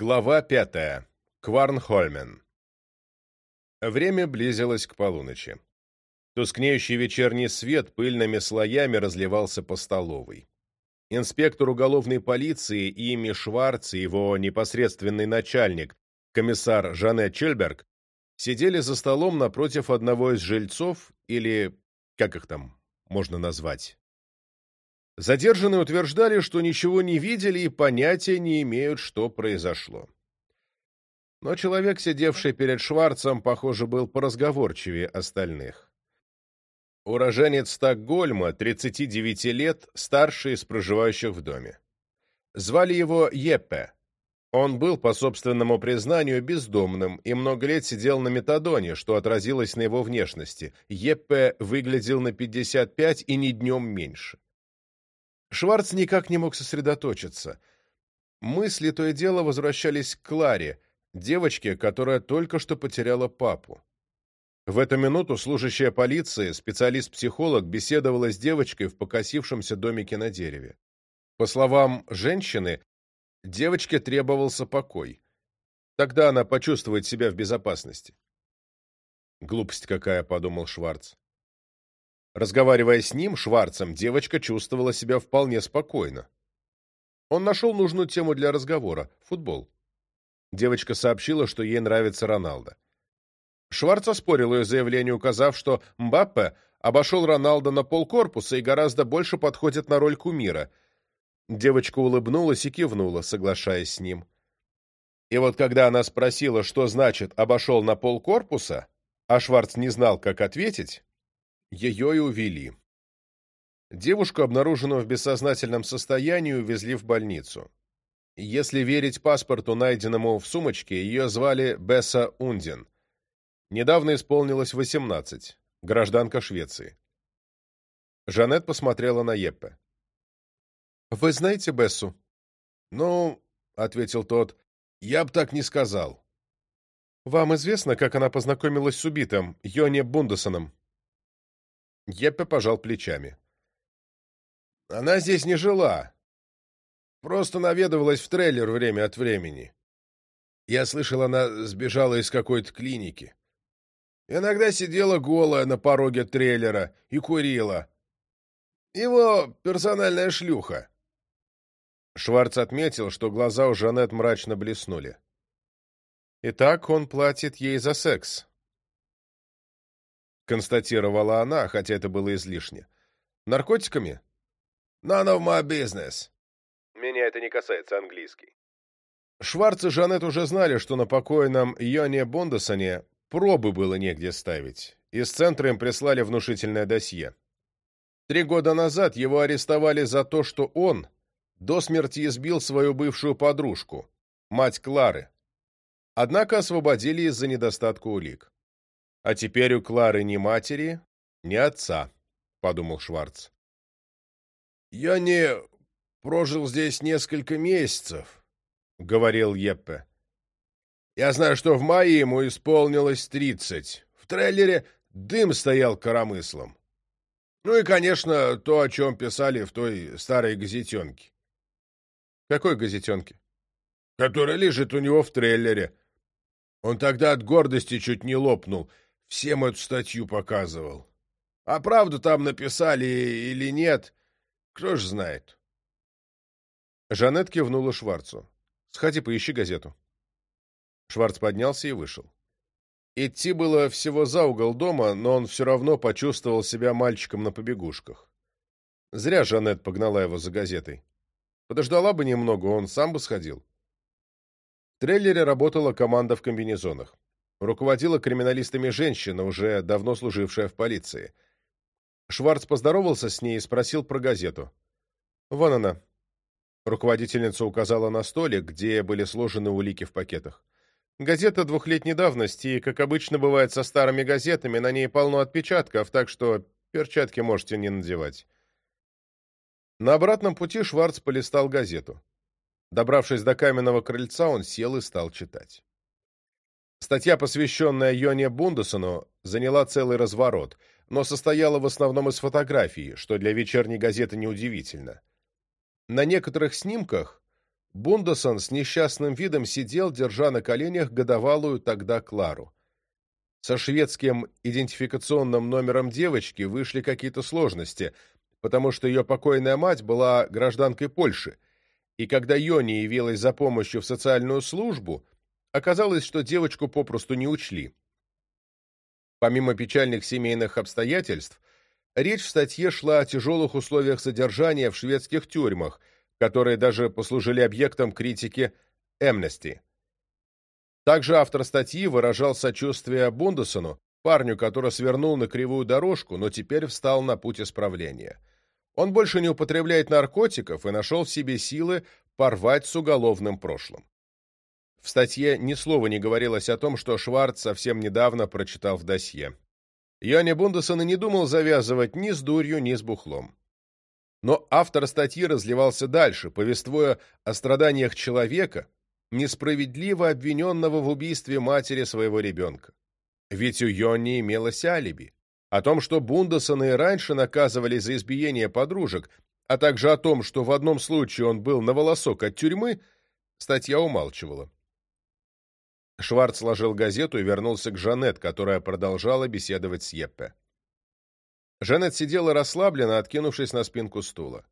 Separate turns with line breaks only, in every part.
Глава пятая. Кварнхольмен. Время близилось к полуночи. Тускнеющий вечерний свет пыльными слоями разливался по столовой. Инспектор уголовной полиции Ими Шварц и его непосредственный начальник, комиссар Жанет Чельберг, сидели за столом напротив одного из жильцов или, как их там можно назвать, Задержанные утверждали, что ничего не видели и понятия не имеют, что произошло. Но человек, сидевший перед Шварцем, похоже, был поразговорчивее остальных. Уроженец Стокгольма, 39 лет, старший из проживающих в доме. Звали его Еппе. Он был, по собственному признанию, бездомным и много лет сидел на метадоне, что отразилось на его внешности. Еппе выглядел на 55 и ни днем меньше. Шварц никак не мог сосредоточиться. Мысли то и дело возвращались к Кларе, девочке, которая только что потеряла папу. В эту минуту служащая полиции, специалист-психолог, беседовала с девочкой в покосившемся домике на дереве. По словам женщины, девочке требовался покой. Тогда она почувствует себя в безопасности. «Глупость какая», — подумал Шварц. Разговаривая с ним, Шварцем, девочка чувствовала себя вполне спокойно. Он нашел нужную тему для разговора – футбол. Девочка сообщила, что ей нравится Роналдо. Шварц оспорил ее заявление, указав, что Мбаппе обошел Роналдо на полкорпуса и гораздо больше подходит на роль кумира. Девочка улыбнулась и кивнула, соглашаясь с ним. И вот когда она спросила, что значит «обошел на полкорпуса», а Шварц не знал, как ответить, ее и увели. Девушку, обнаруженную в бессознательном состоянии, увезли в больницу. Если верить паспорту, найденному в сумочке, ее звали Бесса Ундин. Недавно исполнилось 18, гражданка Швеции. Жанет посмотрела на Еппе. «Вы знаете Бессу?» «Ну, — ответил тот, — я бы так не сказал». «Вам известно, как она познакомилась с убитым, Йоне Бундесоном?» Геппе пожал плечами. «Она здесь не жила. Просто наведывалась в трейлер время от времени. Я слышал, она сбежала из какой-то клиники. Иногда сидела голая на пороге трейлера и курила. Его персональная шлюха». Шварц отметил, что глаза у Жанет мрачно блеснули. «Итак, он платит ей за секс», констатировала она, хотя это было излишне. Наркотиками? None of my business. Меня это не касается, английский. Шварц и Жанет уже знали, что на покойном Йоне Бондасоне пробы было негде ставить. Из центра им прислали внушительное досье. Три года назад его арестовали за то, что он до смерти избил свою бывшую подружку, мать Клары. Однако освободили из-за недостатка улик. «А теперь у Клары ни матери, ни отца», — подумал Шварц. «Я не прожил здесь несколько месяцев», — говорил Еппе. «Я знаю, что в мае ему исполнилось тридцать. В трейлере дым стоял коромыслом. Ну и, конечно, то, о чем писали в той старой газетенке». «Какой газетенке?» «Которая лежит у него в трейлере. Он тогда от гордости чуть не лопнул» всем эту статью показывал. А правду там написали или нет, кто ж знает. Жанет кивнула Шварцу. «Сходи, поищи газету». Шварц поднялся и вышел. Идти было всего за угол дома, но он все равно почувствовал себя мальчиком на побегушках. Зря Жанет погнала его за газетой. Подождала бы немного, он сам бы сходил. В трейлере работала команда в комбинезонах. Руководила криминалистами женщина, уже давно служившая в полиции. Шварц поздоровался с ней и спросил про газету. «Вон она». Руководительница указала на столик, где были сложены улики в пакетах. «Газета двухлетней давности, и, как обычно бывает со старыми газетами, на ней полно отпечатков, так что перчатки можете не надевать». На обратном пути Шварц полистал газету. Добравшись до каменного крыльца, он сел и стал читать. Статья, посвященная Йоне Бундесону, заняла целый разворот, но состояла в основном из фотографий, что для вечерней газеты неудивительно. На некоторых снимках Бундесон с несчастным видом сидел, держа на коленях годовалую тогда Клару. Со шведским идентификационным номером девочки вышли какие-то сложности, потому что ее покойная мать была гражданкой Польши, и когда Йоне явилась за помощью в социальную службу – Оказалось, что девочку попросту не учли. Помимо печальных семейных обстоятельств, речь в статье шла о тяжелых условиях содержания в шведских тюрьмах, которые даже послужили объектом критики Amnesty. Также автор статьи выражал сочувствие Бундесону, парню, который свернул на кривую дорожку, но теперь встал на путь исправления. Он больше не употребляет наркотиков и нашел в себе силы порвать с уголовным прошлым. В статье ни слова не говорилось о том, что Шварц совсем недавно прочитал в досье. Йоанни Бундесон и не думал завязывать ни с дурью, ни с бухлом. Но автор статьи разливался дальше, повествуя о страданиях человека, несправедливо обвиненного в убийстве матери своего ребенка. Ведь у Йонни имелось алиби. О том, что Бундесона и раньше наказывали за избиение подружек, а также о том, что в одном случае он был на волосок от тюрьмы, статья умалчивала. Шварц сложил газету и вернулся к Жанет, которая продолжала беседовать с Еппе. Жанет сидела расслабленно, откинувшись на спинку стула.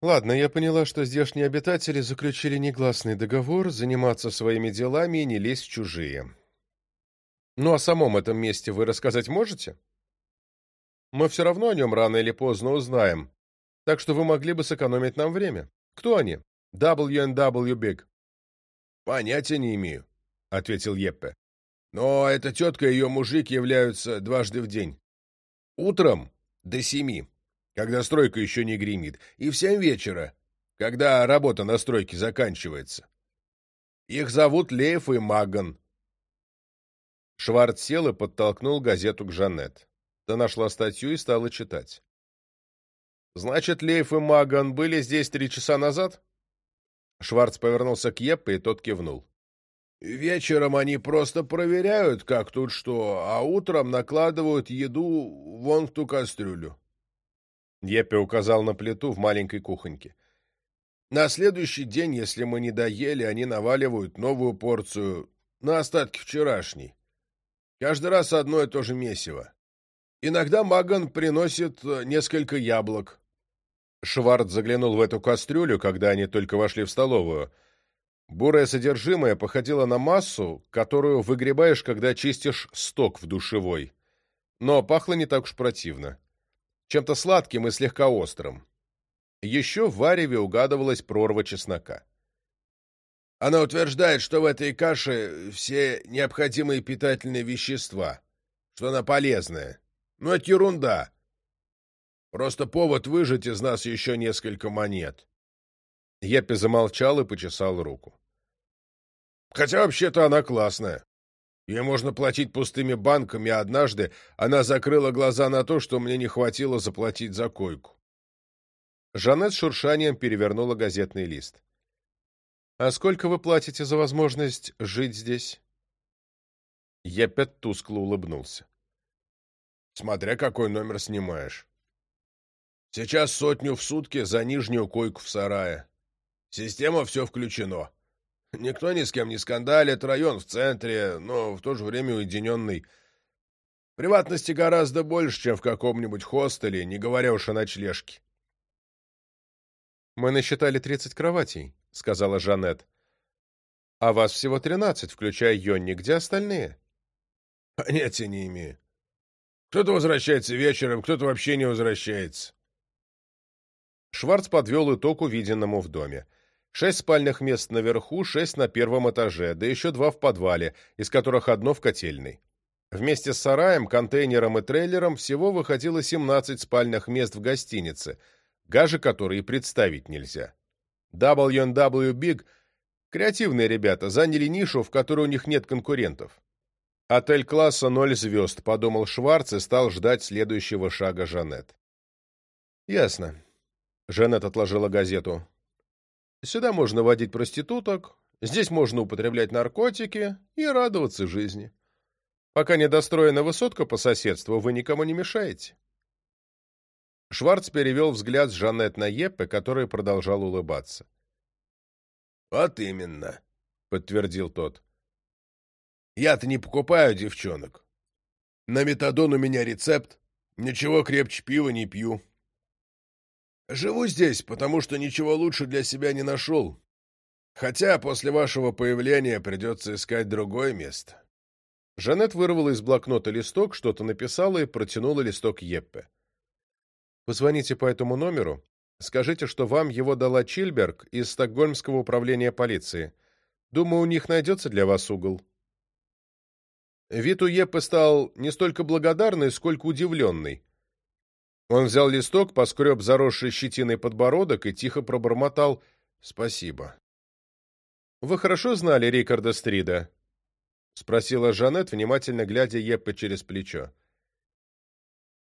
«Ладно, я поняла, что здешние обитатели заключили негласный договор заниматься своими делами и не лезть в чужие. Ну о самом этом месте вы рассказать можете? Мы все равно о нем рано или поздно узнаем, так что вы могли бы сэкономить нам время. Кто они? WNW Big?»
«Понятия не имею. — ответил Еппе. «Но эта тетка и ее мужик являются дважды в день. Утром до семи, когда стройка еще не гремит, и в семь вечера, когда работа на стройке заканчивается. Их зовут Лев и Маган».
Шварц сел и подтолкнул газету к Жанет. Та нашла статью и стала читать. «Значит, Лейф и Маган были здесь три часа назад?» Шварц повернулся к Еппе, и тот кивнул.
Вечером они просто проверяют, как тут что, а утром накладывают еду вон в ту кастрюлю.
Епи указал на плиту в маленькой кухоньке.
На следующий день, если мы не доели, они наваливают новую порцию на остатки вчерашней. Каждый раз одно и то же месиво. Иногда Маган приносит э, несколько яблок.
Шварц заглянул в эту кастрюлю, когда они только вошли в столовую — Бурое содержимое походило на массу, которую выгребаешь, когда чистишь сток в душевой. Но пахло не так уж противно. Чем-то сладким и слегка острым. Еще в вареве угадывалась прорва чеснока.
Она утверждает, что в этой каше все необходимые питательные вещества, что она полезная. Но это ерунда. Просто повод выжать из нас еще несколько монет.
Япи замолчал и почесал руку.
Хотя вообще-то она классная. Ей можно платить пустыми банками, а однажды она закрыла глаза на то, что мне не хватило заплатить за койку.
Жанет шуршанием перевернула газетный лист. «А сколько вы платите за возможность жить здесь?» Епет тускло улыбнулся.
«Смотря какой номер снимаешь. Сейчас сотню в сутки за нижнюю койку в сарае. Система все включено. Никто ни с кем не скандалит, район в центре, но в то же время уединенный. Приватности гораздо больше, чем в каком-нибудь хостеле, не говоря уж о ночлежке.
«Мы насчитали тридцать кроватей», — сказала Жанет. «А вас всего тринадцать, включая Йонни. Где остальные?»
«Понятия не имею. Кто-то возвращается вечером, кто-то вообще не возвращается».
Шварц подвел итог увиденному в доме. Шесть спальных мест наверху, шесть на первом этаже, да еще два в подвале, из которых одно в котельной. Вместе с сараем, контейнером и трейлером всего выходило 17 спальных мест в гостинице, гажи которые представить нельзя. WNW Big – креативные ребята, заняли нишу, в которой у них нет конкурентов. «Отель класса ноль звезд», – подумал Шварц и стал ждать следующего шага Жанет. «Ясно». Жанет отложила газету. Сюда можно водить проституток, здесь можно употреблять наркотики и радоваться жизни. Пока не достроена высотка по соседству, вы никому не мешаете. Шварц перевел взгляд с Жанет на Еппе, который продолжал улыбаться.
«Вот именно», —
подтвердил тот.
«Я-то не покупаю девчонок. На метадон у меня рецепт. Ничего крепче пива не пью. Живу здесь, потому что ничего лучше для себя не нашел. Хотя после вашего появления придется искать другое место».
Жанет вырвала из блокнота листок, что-то написала и протянула листок Еппе. «Позвоните по этому номеру. Скажите, что вам его дала Чильберг из Стокгольмского управления полиции. Думаю, у них найдется для вас угол». Вид у Еппе стал не столько благодарный, сколько удивленный. Он взял листок, поскреб заросший щетиной подбородок и тихо пробормотал «Спасибо». «Вы хорошо знали Рикарда Стрида?» — спросила Жанет, внимательно глядя Еппе через плечо.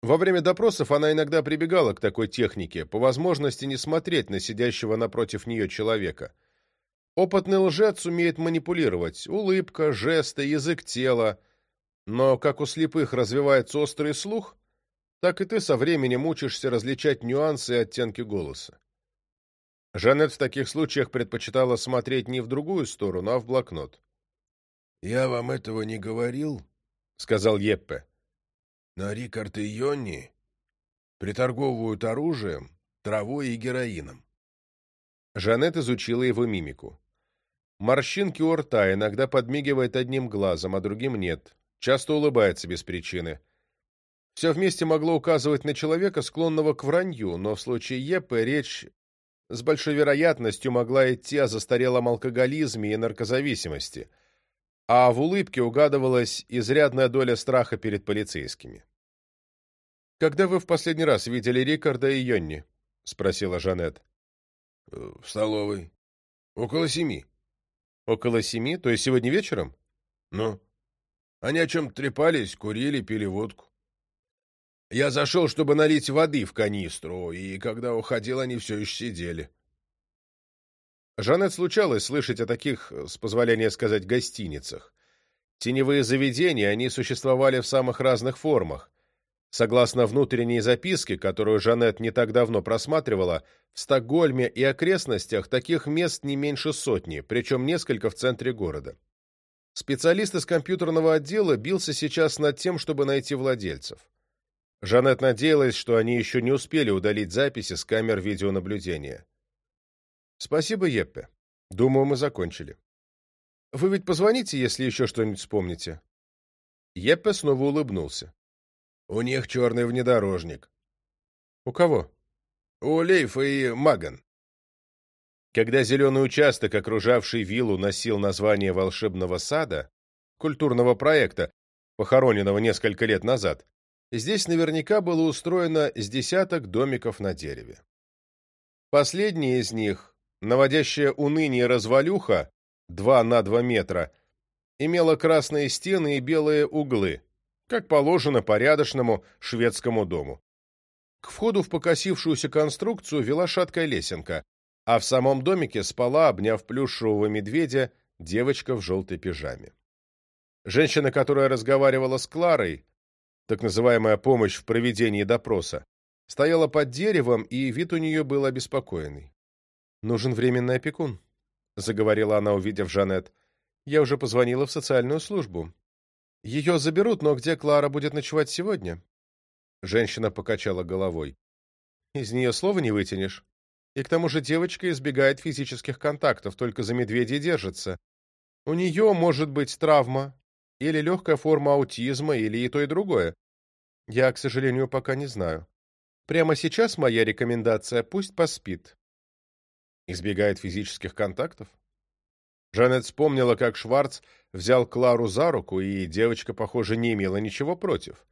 Во время допросов она иногда прибегала к такой технике, по возможности не смотреть на сидящего напротив нее человека. Опытный лжец умеет манипулировать — улыбка, жесты, язык тела. Но как у слепых развивается острый слух — так и ты со временем учишься различать нюансы и оттенки голоса. Жанет в таких случаях предпочитала смотреть не в другую сторону, а в блокнот.
«Я вам этого не говорил», — сказал Еппе. «Но Рикард и Йонни приторговывают оружием, травой и героином».
Жанет изучила его мимику. Морщинки у рта иногда подмигивает одним глазом, а другим нет. Часто улыбается без причины — все вместе могло указывать на человека, склонного к вранью, но в случае Еппы речь с большой вероятностью могла идти о застарелом алкоголизме и наркозависимости, а в улыбке угадывалась изрядная доля страха перед полицейскими. «Когда вы в последний раз видели Рикарда и Йонни?» — спросила Жанет.
«Э, «В столовой. Около семи».
«Около семи? То есть сегодня вечером?»
«Ну. Они о чем-то трепались, курили, пили водку». Я зашел, чтобы налить воды в канистру, и когда уходил, они все еще сидели.
Жанет случалось слышать о таких, с позволения сказать, гостиницах. Теневые заведения, они существовали в самых разных формах. Согласно внутренней записке, которую Жанет не так давно просматривала, в Стокгольме и окрестностях таких мест не меньше сотни, причем несколько в центре города. Специалист из компьютерного отдела бился сейчас над тем, чтобы найти владельцев. Жанет надеялась, что они еще не успели удалить записи с камер видеонаблюдения. «Спасибо, Еппе. Думаю, мы закончили. Вы ведь позвоните, если еще что-нибудь вспомните». Еппе снова улыбнулся.
«У них черный внедорожник».
«У кого?»
«У Лейфа и Маган».
Когда зеленый участок, окружавший виллу, носил название волшебного сада, культурного проекта, похороненного несколько лет назад, Здесь наверняка было устроено с десяток домиков на дереве. Последний из них, наводящая уныние развалюха, 2 на 2 метра, имела красные стены и белые углы, как положено порядочному шведскому дому. К входу в покосившуюся конструкцию вела шаткая лесенка, а в самом домике спала, обняв плюшевого медведя, девочка в желтой пижаме. Женщина, которая разговаривала с Кларой, так называемая помощь в проведении допроса, стояла под деревом, и вид у нее был обеспокоенный. «Нужен временный опекун», — заговорила она, увидев Жанет. «Я уже позвонила в социальную службу. Ее заберут, но где Клара будет ночевать сегодня?» Женщина покачала головой. «Из нее слова не вытянешь. И к тому же девочка избегает физических контактов, только за медведей держится. У нее может быть травма, или легкая форма аутизма, или и то, и другое. Я, к сожалению, пока не знаю. Прямо сейчас моя рекомендация – пусть поспит. Избегает физических контактов? Жанет вспомнила, как Шварц взял Клару за руку, и девочка, похоже, не имела ничего против.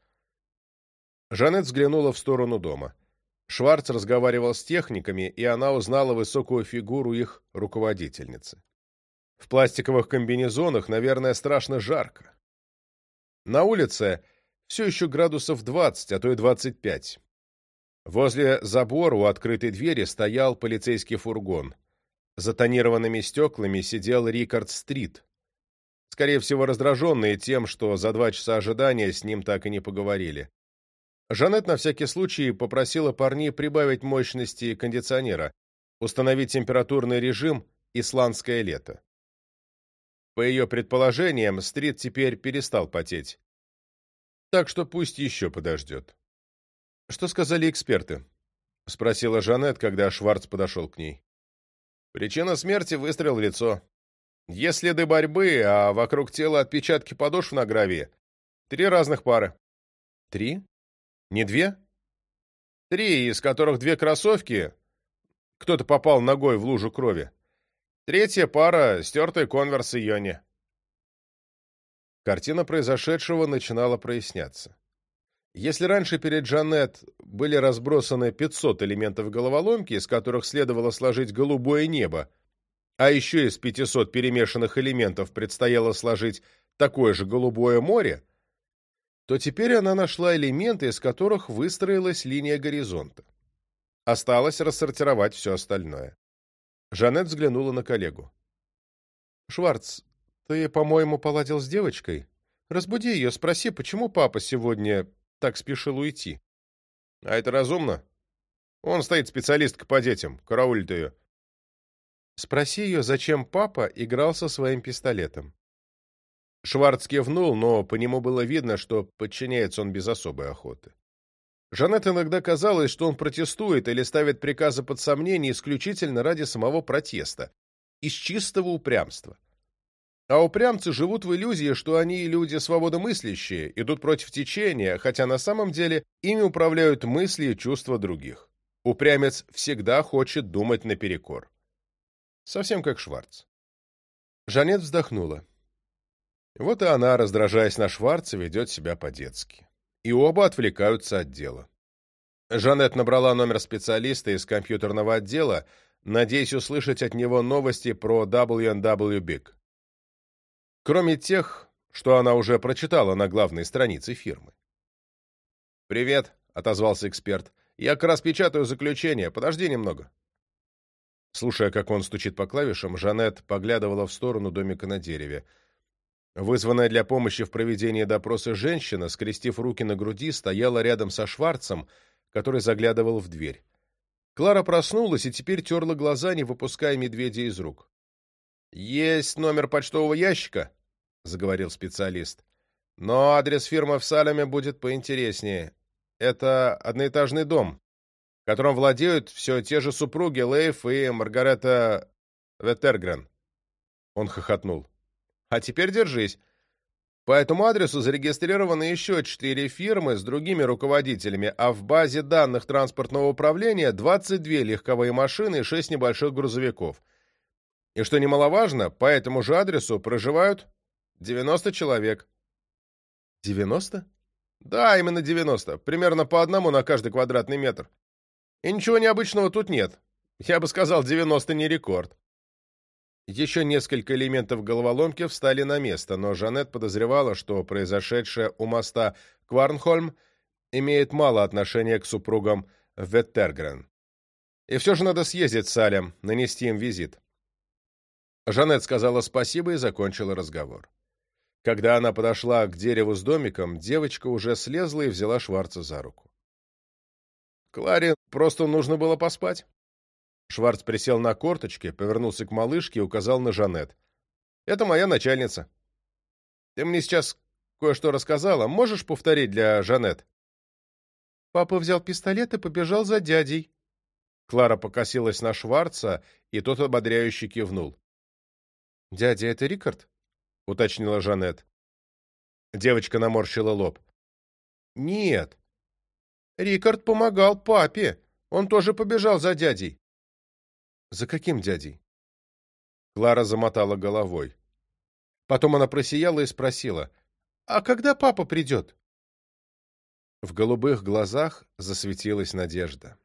Жанет взглянула в сторону дома. Шварц разговаривал с техниками, и она узнала высокую фигуру их руководительницы. В пластиковых комбинезонах, наверное, страшно жарко. На улице все еще градусов 20, а то и 25. Возле забора у открытой двери стоял полицейский фургон. За тонированными стеклами сидел Рикард Стрит. Скорее всего, раздраженные тем, что за два часа ожидания с ним так и не поговорили. Жанет на всякий случай попросила парней прибавить мощности кондиционера, установить температурный режим «Исландское лето». По ее предположениям, Стрит теперь перестал потеть. Так что пусть еще подождет. «Что сказали эксперты?» — спросила Жанет, когда Шварц подошел к ней. «Причина смерти — выстрел в лицо. Есть следы борьбы, а вокруг тела отпечатки подошв на гравии. Три разных пары». «Три? Не две?» «Три, из которых две кроссовки. Кто-то попал ногой в лужу крови. Третья пара — стертые конверсы Йони. Картина произошедшего начинала проясняться. Если раньше перед Жанет были разбросаны 500 элементов головоломки, из которых следовало сложить голубое небо, а еще из 500 перемешанных элементов предстояло сложить такое же голубое море, то теперь она нашла элементы, из которых выстроилась линия горизонта. Осталось рассортировать все остальное. Жанет взглянула на коллегу. «Шварц, ты, по-моему, поладил с девочкой? Разбуди ее, спроси, почему папа сегодня так спешил уйти?» «А это разумно? Он стоит специалистка по детям, караулит ее». «Спроси ее, зачем папа играл со своим пистолетом?» Шварц кивнул, но по нему было видно, что подчиняется он без особой охоты. Жанет иногда казалось, что он протестует или ставит приказы под сомнение исключительно ради самого протеста, из чистого упрямства. А упрямцы живут в иллюзии, что они люди свободомыслящие, идут против течения, хотя на самом деле ими управляют мысли и чувства других. Упрямец всегда хочет думать наперекор. Совсем как Шварц. Жанет вздохнула. Вот и она, раздражаясь на Шварца, ведет себя по-детски и оба отвлекаются от дела. Жанет набрала номер специалиста из компьютерного отдела, надеясь услышать от него новости про WNW Big. Кроме тех, что она уже прочитала на главной странице фирмы. «Привет», — отозвался эксперт. «Я как раз печатаю заключение. Подожди немного». Слушая, как он стучит по клавишам, Жанет поглядывала в сторону домика на дереве — Вызванная для помощи в проведении допроса женщина, скрестив руки на груди, стояла рядом со Шварцем, который заглядывал в дверь. Клара проснулась и теперь терла глаза, не выпуская медведя из рук. «Есть номер почтового ящика», — заговорил специалист. «Но адрес фирмы в Салеме будет поинтереснее. Это одноэтажный дом, которым владеют все те же супруги Лейф и Маргарета Веттергрен». Он хохотнул. А теперь держись. По этому адресу зарегистрированы еще четыре фирмы с другими руководителями, а в базе данных транспортного управления 22 легковые машины и 6 небольших грузовиков. И что немаловажно, по этому же адресу проживают 90 человек. 90? Да, именно 90. Примерно по одному на каждый квадратный метр. И ничего необычного тут нет. Я бы сказал, 90 не рекорд. Еще несколько элементов головоломки встали на место, но Жанет подозревала, что произошедшее у моста Кварнхольм имеет мало отношения к супругам Веттергрен. И все же надо съездить с Алем, нанести им визит. Жанет сказала спасибо и закончила разговор. Когда она подошла к дереву с домиком, девочка уже слезла и взяла Шварца за руку. «Кларе просто нужно было поспать», Шварц присел на корточки, повернулся к малышке и указал на Жанет. «Это моя начальница. Ты мне сейчас кое-что рассказала. Можешь повторить для Жанет?» Папа взял пистолет и побежал за дядей. Клара покосилась на Шварца, и тот ободряюще кивнул. «Дядя, это Рикард?» — уточнила Жанет. Девочка наморщила лоб. «Нет. Рикард помогал папе. Он тоже побежал за дядей. За каким дядей? Клара замотала головой. Потом она просияла и спросила, «А когда папа придет?» В голубых глазах засветилась надежда.